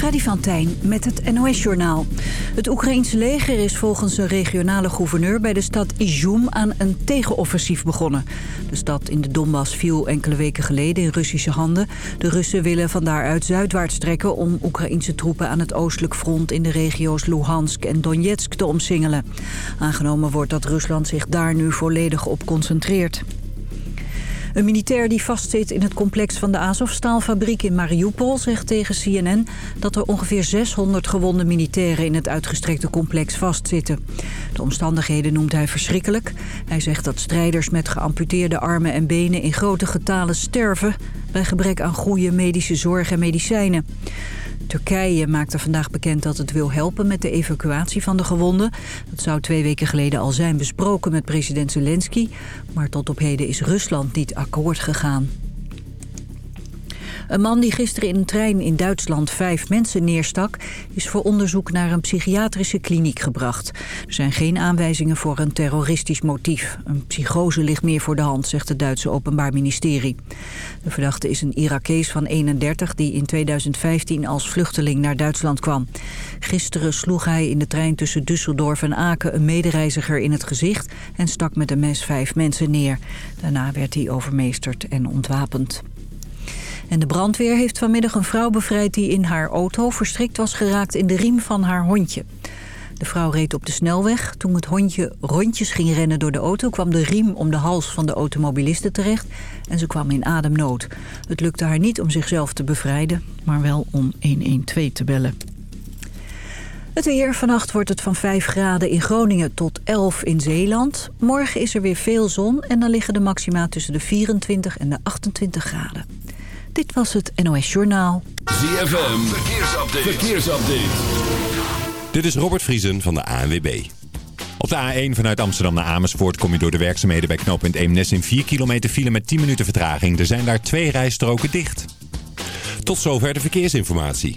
Freddy van Tijn met het NOS-journaal. Het Oekraïense leger is volgens een regionale gouverneur... bij de stad Izum aan een tegenoffensief begonnen. De stad in de Donbass viel enkele weken geleden in Russische handen. De Russen willen van daaruit zuidwaarts trekken... om Oekraïense troepen aan het oostelijk front... in de regio's Luhansk en Donetsk te omsingelen. Aangenomen wordt dat Rusland zich daar nu volledig op concentreert. Een militair die vastzit in het complex van de Azovstaalfabriek in Mariupol zegt tegen CNN dat er ongeveer 600 gewonde militairen in het uitgestrekte complex vastzitten. De omstandigheden noemt hij verschrikkelijk. Hij zegt dat strijders met geamputeerde armen en benen in grote getalen sterven bij gebrek aan goede medische zorg en medicijnen. Turkije maakte vandaag bekend dat het wil helpen met de evacuatie van de gewonden. Dat zou twee weken geleden al zijn besproken met president Zelensky. Maar tot op heden is Rusland niet akkoord gegaan. Een man die gisteren in een trein in Duitsland vijf mensen neerstak... is voor onderzoek naar een psychiatrische kliniek gebracht. Er zijn geen aanwijzingen voor een terroristisch motief. Een psychose ligt meer voor de hand, zegt het Duitse Openbaar Ministerie. De verdachte is een Irakees van 31 die in 2015 als vluchteling naar Duitsland kwam. Gisteren sloeg hij in de trein tussen Düsseldorf en Aken een medereiziger in het gezicht... en stak met een mes vijf mensen neer. Daarna werd hij overmeesterd en ontwapend. En de brandweer heeft vanmiddag een vrouw bevrijd die in haar auto verstrikt was geraakt in de riem van haar hondje. De vrouw reed op de snelweg. Toen het hondje rondjes ging rennen door de auto... kwam de riem om de hals van de automobiliste terecht... en ze kwam in ademnood. Het lukte haar niet om zichzelf te bevrijden... maar wel om 112 te bellen. Het weer. Vannacht wordt het van 5 graden in Groningen tot 11 in Zeeland. Morgen is er weer veel zon en dan liggen de maxima tussen de 24 en de 28 graden. Dit was het NOS Journaal. ZFM, verkeersupdate. verkeersupdate. Dit is Robert Vriesen van de ANWB. Op de A1 vanuit Amsterdam naar Amersfoort kom je door de werkzaamheden bij knooppunt Eemnes in 4 kilometer file met 10 minuten vertraging. Er zijn daar twee rijstroken dicht. Tot zover de verkeersinformatie.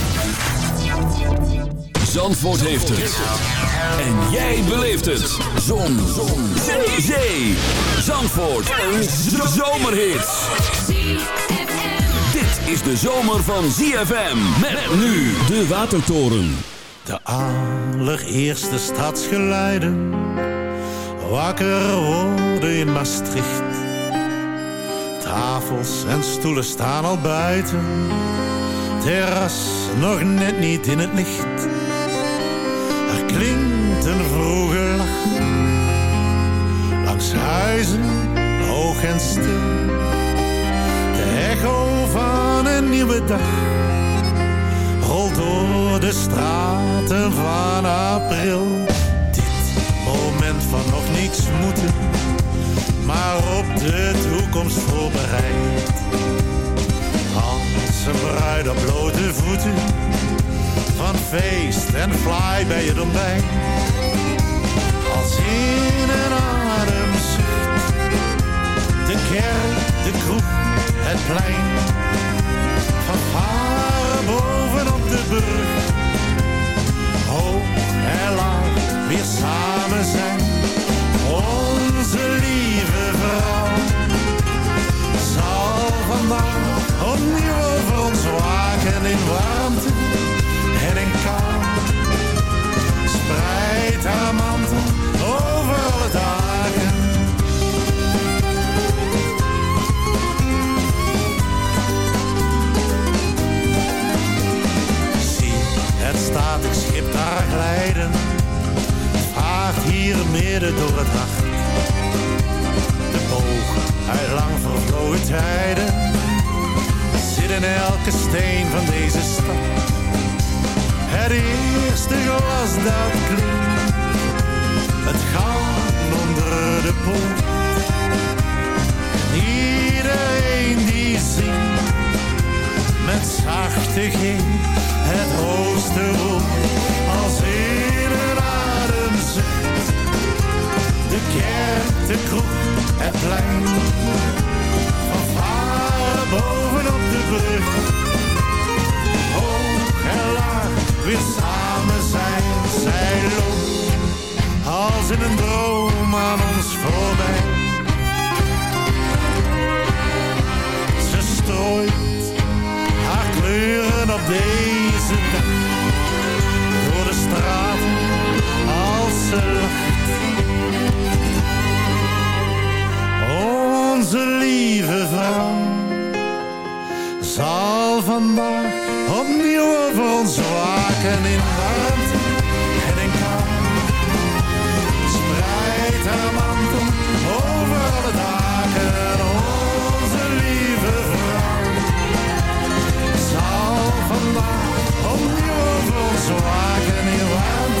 Zandvoort heeft het. En jij beleeft het. Zon. Zon. Zee. Zee. Zandvoort. Een zomerhit. Dit is de zomer van ZFM. Met nu de Watertoren. De allereerste stadsgeluiden. Wakker worden in Maastricht. Tafels en stoelen staan al buiten. Terras nog net niet in het licht klinkt een vroege lach. Langs huizen, hoog en stil. De echo van een nieuwe dag. Rolt door de straten van april. Dit moment van nog niets moeten. Maar op de toekomst voorbereid. Als een bruid op blote voeten van feest en fly bij het ontbijt. Als in een ademzucht, de kerk, de kroeg, het plein. Van varen bovenop de brug, hoog en laag weer samen zijn. Onze lieve vrouw zal vandaag opnieuw over ons waken in warmte en kou. Spreid haar mantel over alle dagen. Zie het statig schip daar glijden. Vaart hier midden door het nacht. De boog uit lang vervlogen tijden zit in elke steen van deze stad het eerste glas dat klinkt, het gaan onder de poort. Iedereen die zingt, met zachte ging het hoogste woord. Als in een adem zit. de kerk, de kroeg, het plein. Van varen bovenop de brug weer samen zijn. Zij loopt als in een droom aan ons voorbij. Ze strooit haar kleuren op deze dag. Door de straat als ze lacht. Onze lieve vrouw zal vandaag opnieuw over ons en in warmte en in kou. Spreid haar mantel over alle dagen, onze lieve vrouw. Zal vandaag opnieuw voor ons waken in.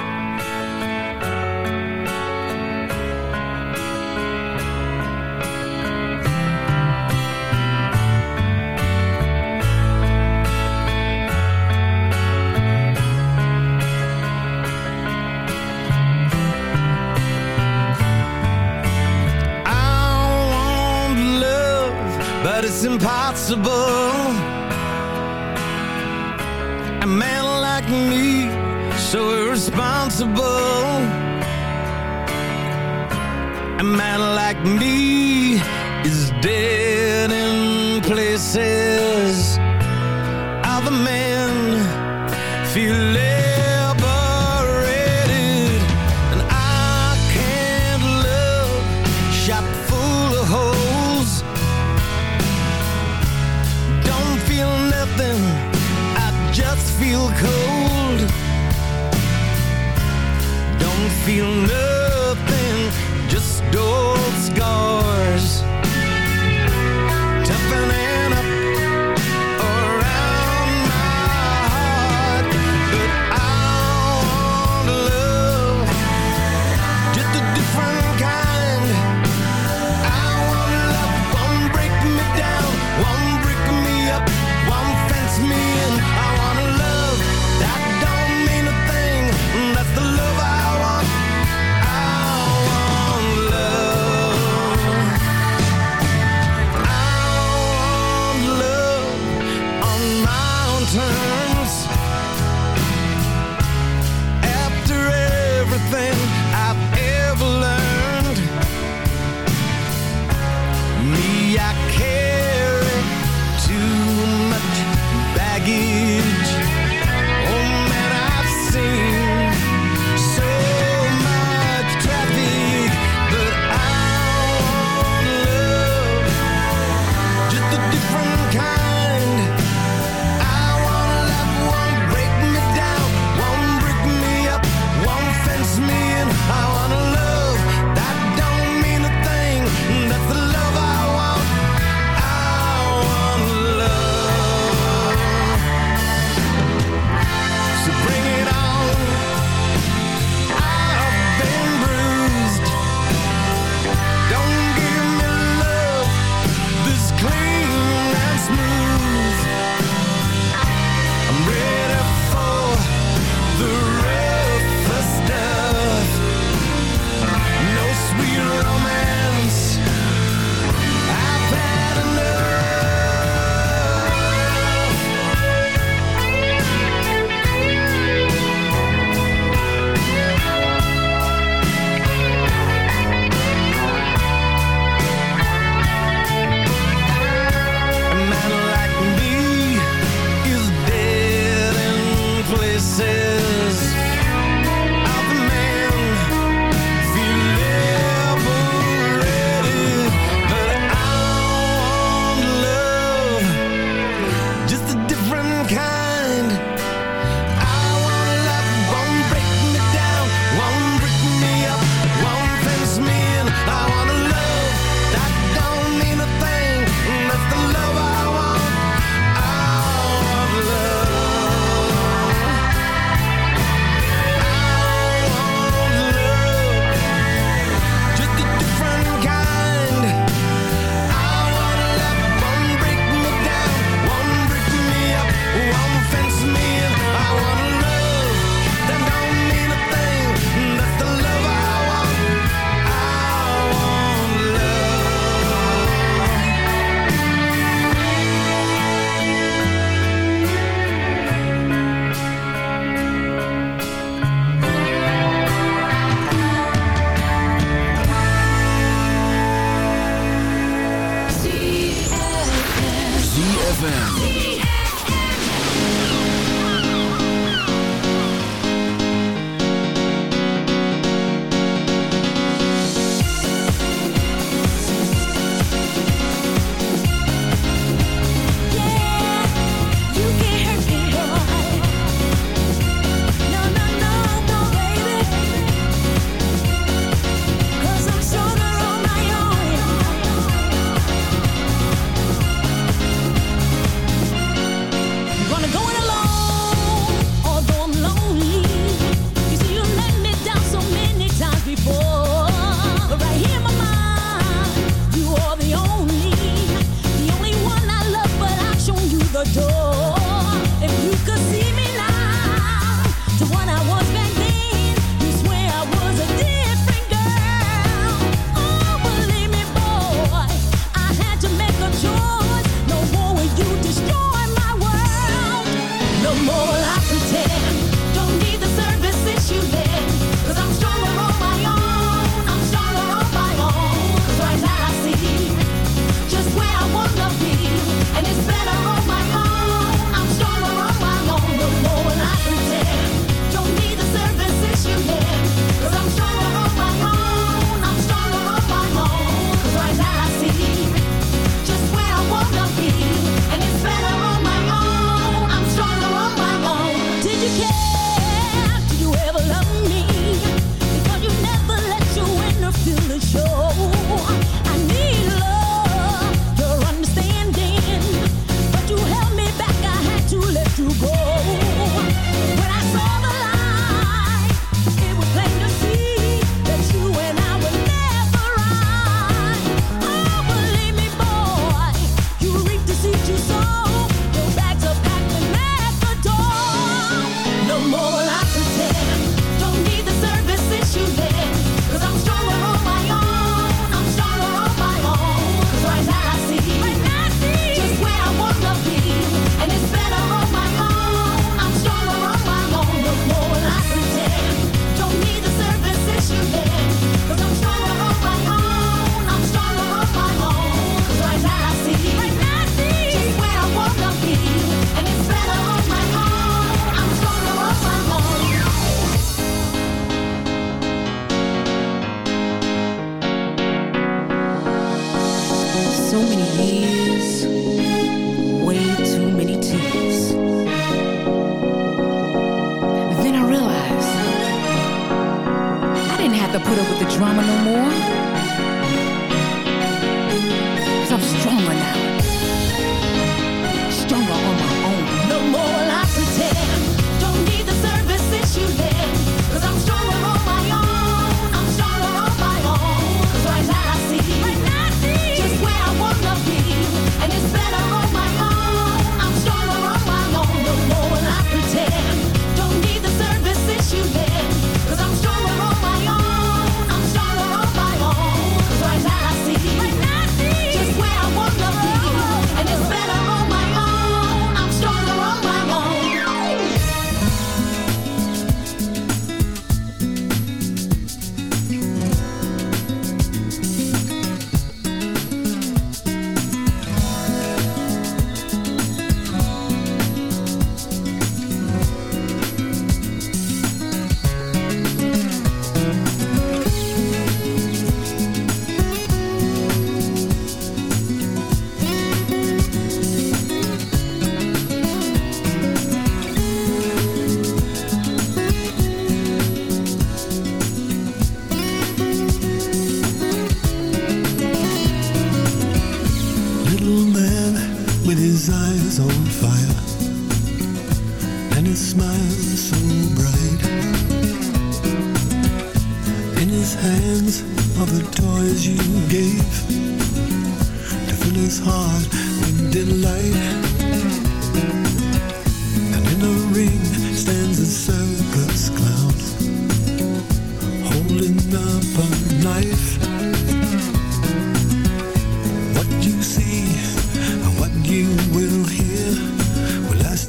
Impossible. A man like me, so irresponsible. turn drama no more?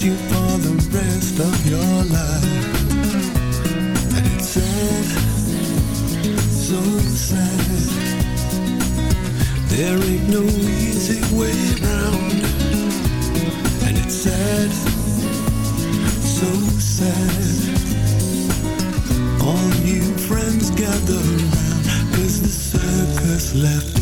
you for the rest of your life. And it's sad, so sad. There ain't no easy way round. And it's sad, so sad. All new friends gather round, cause the circus left.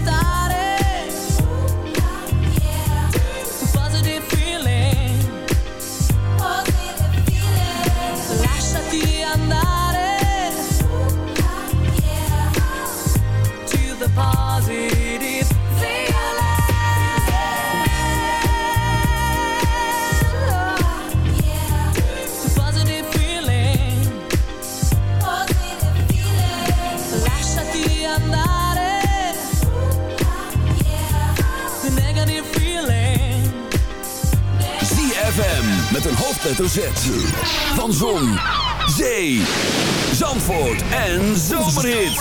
Zandvoort en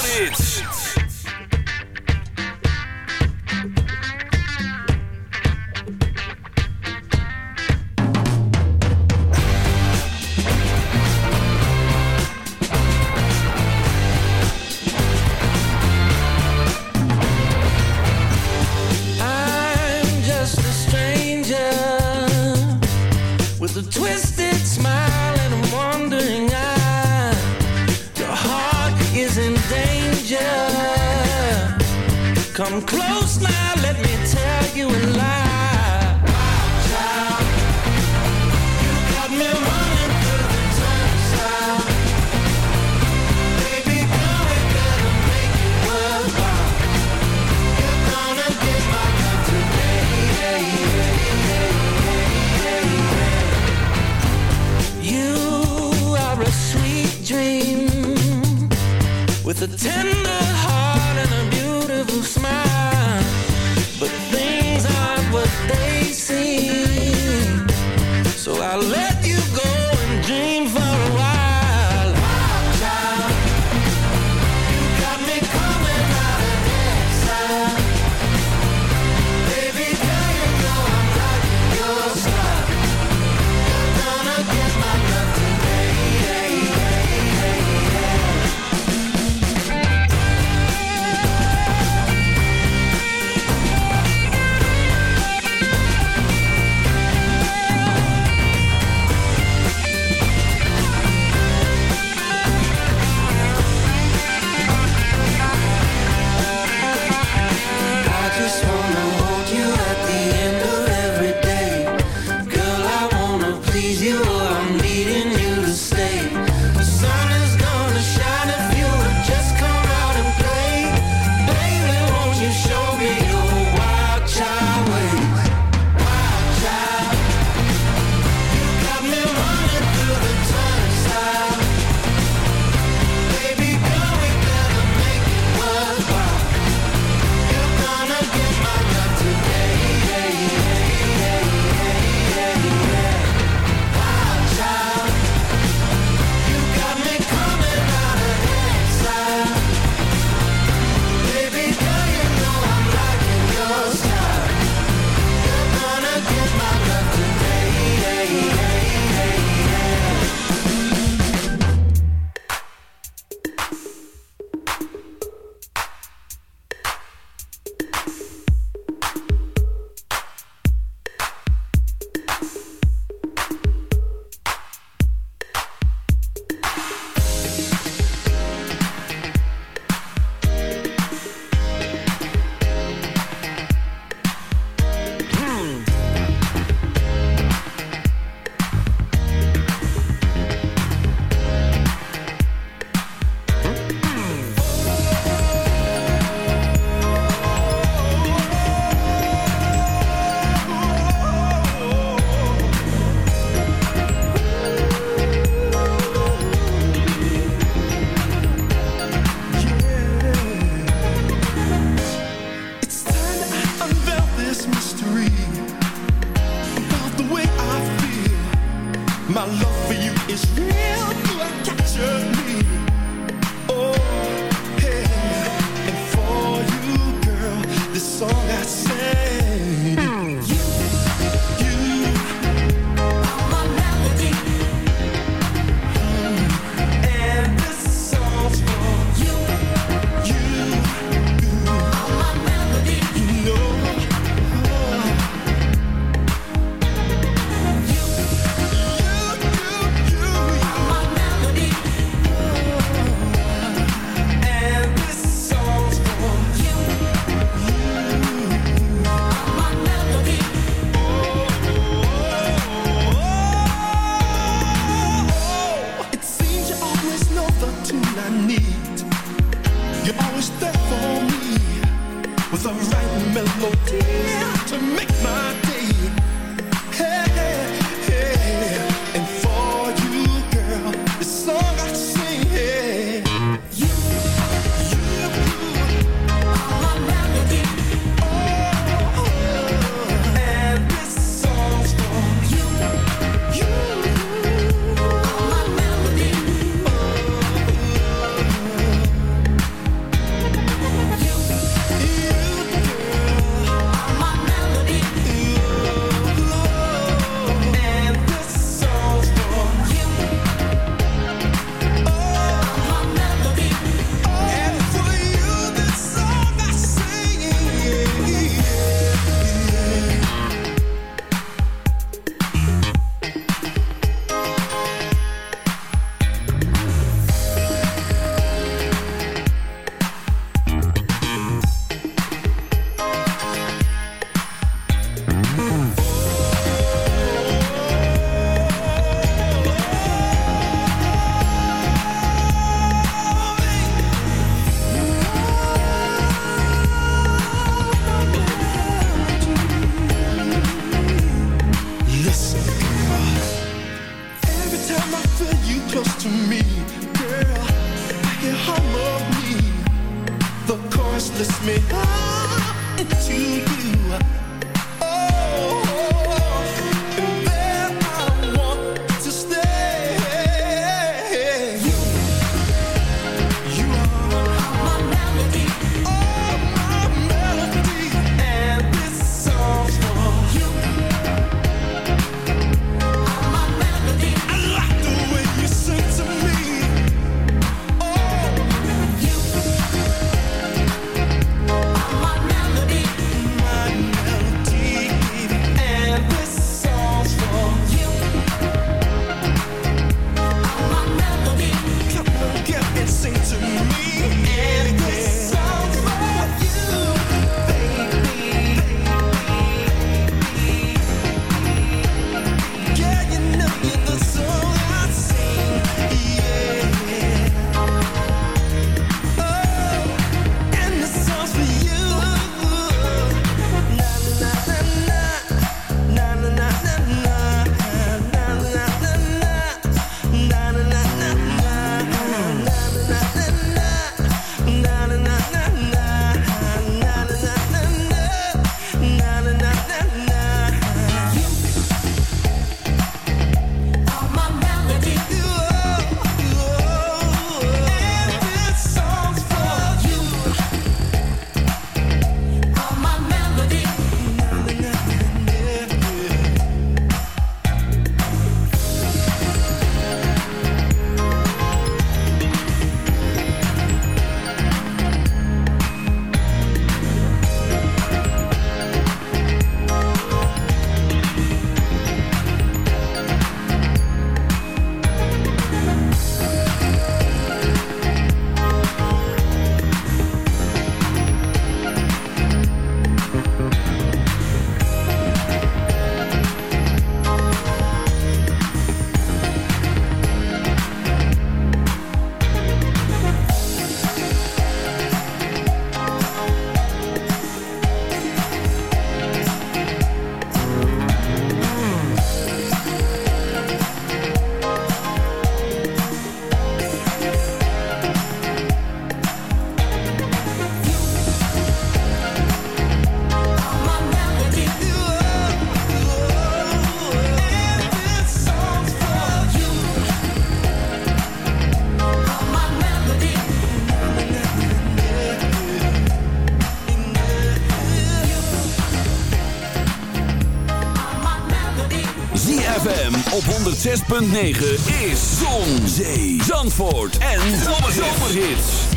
op 106.9 is Zon, Zee, Zandvoort en Zomerhits.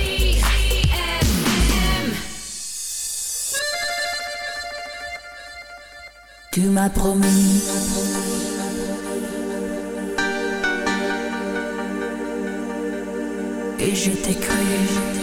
Tu m'as promis Et je t'ai cru